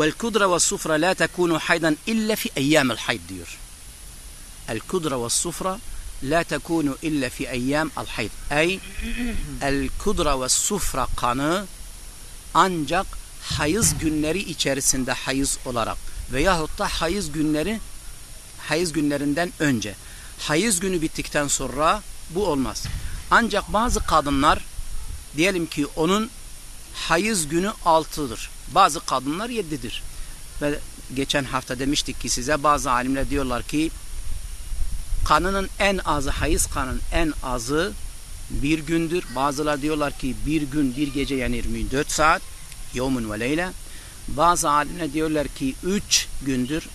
Vel kudra ve sufra la tekunu haydan illa fi eyyamil hayd diyor. El kudra ve sufra la tekunu illa fi eyyam al hayd. Ey el kudra ve sufra kanı ancak hayız günleri içerisinde hayız olarak veyahut da hayız günleri hayız günlerinden önce. Hayız günü bittikten sonra bu olmaz. Ancak bazı kadınlar diyelim ki onun hayız günü altıdır. Bazı kadınlar yedidir. Ve geçen hafta demiştik ki size bazı alimler diyorlar ki kanının en azı hayız kanın en azı bir gündür. Bazılar diyorlar ki bir gün bir gece yani 24 saat yevmun ve leyle. Bazı alimler diyorlar ki 3 gündür.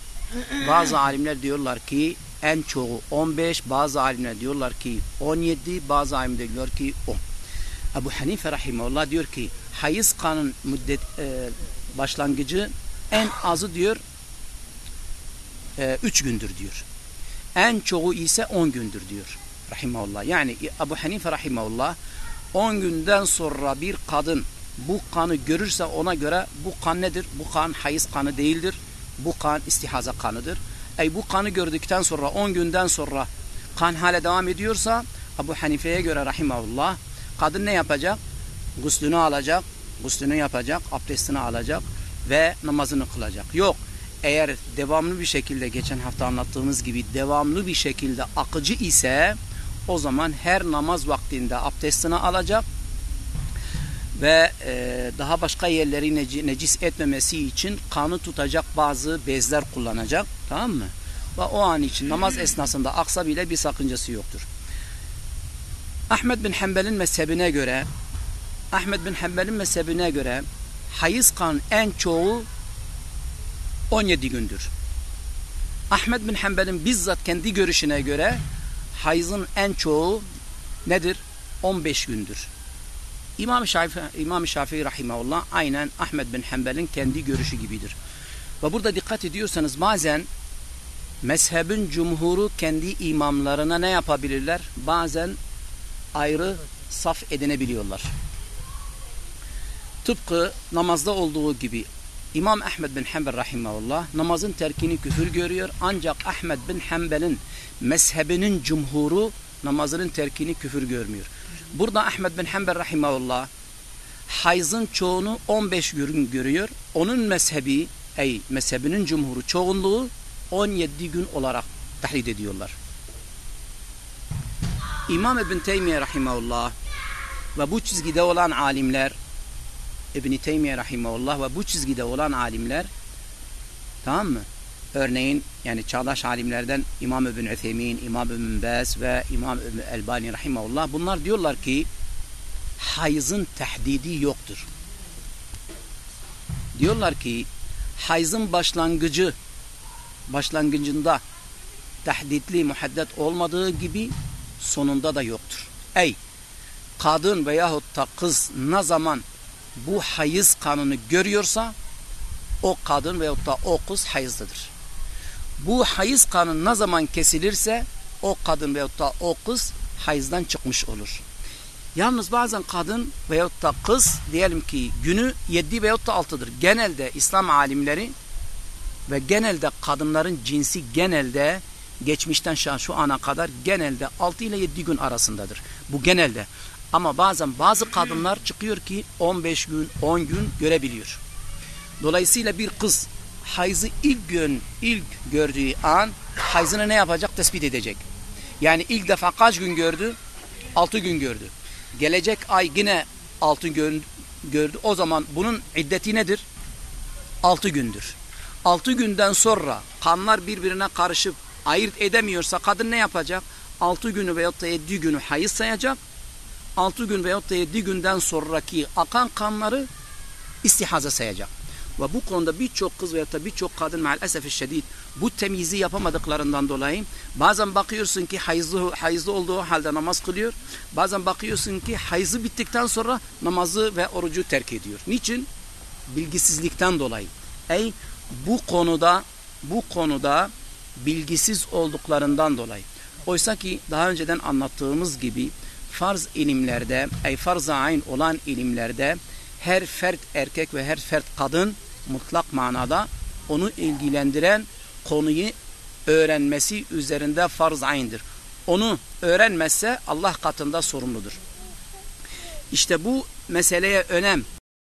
Bazı alimler diyorlar ki en çoğu 15, bazı alimler diyorlar ki 17, bazı alimler diyorlar ki 10. Ebu Hanife rahimahullah diyor ki hayız kanın müddet e, başlangıcı en azı diyor 3 e, gündür diyor. En çoğu ise 10 gündür diyor rahimahullah. Yani Ebu Hanife rahimahullah 10 günden sonra bir kadın bu kanı görürse ona göre bu kan nedir? Bu kan hayız kanı değildir. Bu kan istihaza kanıdır. Ey bu kanı gördükten sonra 10 günden sonra kan hala devam ediyorsa Ebu Hanife'ye göre rahimahullah kadın ne yapacak? Guslünü alacak, guslünü yapacak, abdestini alacak ve namazını kılacak. Yok eğer devamlı bir şekilde geçen hafta anlattığımız gibi devamlı bir şekilde akıcı ise o zaman her namaz vaktinde abdestini alacak ve e, daha başka yerleri nec necis etmemesi için kanı tutacak bazı bezler kullanacak. Tamam mı? Ve o an için namaz esnasında aksa bile bir sakıncası yoktur. Ahmet bin Hanbel'in mezhebine göre Ahmet bin Hanbel'in mezhebine göre hayız kan en çoğu 17 gündür. Ahmet bin Hanbel'in bizzat kendi görüşüne göre hayızın en çoğu nedir? 15 gündür. İmam Şafii, İmam Şafii rahimahullah aynen Ahmed bin Hanbel'in kendi görüşü gibidir. Ve burada dikkat ediyorsanız bazen mezhebin cumhuru kendi imamlarına ne yapabilirler? Bazen ayrı saf edinebiliyorlar. Tıpkı namazda olduğu gibi İmam Ahmed bin Hanbel rahimahullah namazın terkini küfür görüyor ancak Ahmed bin Hanbel'in mezhebinin cumhuru namazının terkini küfür görmüyor. Burada Ahmed bin Hanbel rahimahullah hayzın çoğunu 15 gün görüyor. Onun mezhebi ey mezhebinin cumhuru çoğunluğu 17 gün olarak tahlid ediyorlar. İmam İbn Teymiye rahimahullah ve bu çizgide olan alimler İbn Teymiye rahimahullah ve bu çizgide olan alimler tamam mı? Örneğin yani çağdaş alimlerden İmam İbn Üthemin, İmam İbn Baz ve İmam İbn Elbani rahimahullah bunlar diyorlar ki hayızın tehdidi yoktur. Diyorlar ki hayızın başlangıcı başlangıcında tehditli muhaddet olmadığı gibi sonunda da yoktur. Ey kadın veyahut da kız ne zaman bu hayız kanını görüyorsa o kadın veyahut da o kız hayızlıdır. Bu hayız kanı ne zaman kesilirse o kadın veyahut da o kız hayızdan çıkmış olur. Yalnız bazen kadın veyahut da kız diyelim ki günü 7 veyahut da 6'dır. Genelde İslam alimleri ve genelde kadınların cinsi genelde geçmişten şu, ana kadar genelde 6 ile 7 gün arasındadır. Bu genelde. Ama bazen bazı kadınlar çıkıyor ki 15 gün 10 gün görebiliyor. Dolayısıyla bir kız hayzı ilk gün ilk gördüğü an hayzını ne yapacak tespit edecek. Yani ilk defa kaç gün gördü? 6 gün gördü. Gelecek ay yine 6 gün gördü. O zaman bunun iddeti nedir? 6 gündür. 6 günden sonra kanlar birbirine karışıp ayırt edemiyorsa kadın ne yapacak? 6 günü veyahut da 7 günü hayız sayacak. 6 gün veyahut da 7 günden sonraki akan kanları istihaza sayacak. Ve bu konuda birçok kız veyahut da birçok kadın maalesef şiddet bu temyizi yapamadıklarından dolayı bazen bakıyorsun ki hayızlı, hayızlı olduğu halde namaz kılıyor. Bazen bakıyorsun ki hayızı bittikten sonra namazı ve orucu terk ediyor. Niçin? Bilgisizlikten dolayı. Ey bu konuda bu konuda bilgisiz olduklarından dolayı. Oysa ki daha önceden anlattığımız gibi farz ilimlerde, ey farz-ı ayn olan ilimlerde her fert erkek ve her fert kadın mutlak manada onu ilgilendiren konuyu öğrenmesi üzerinde farz aynıdır. Onu öğrenmezse Allah katında sorumludur. İşte bu meseleye önem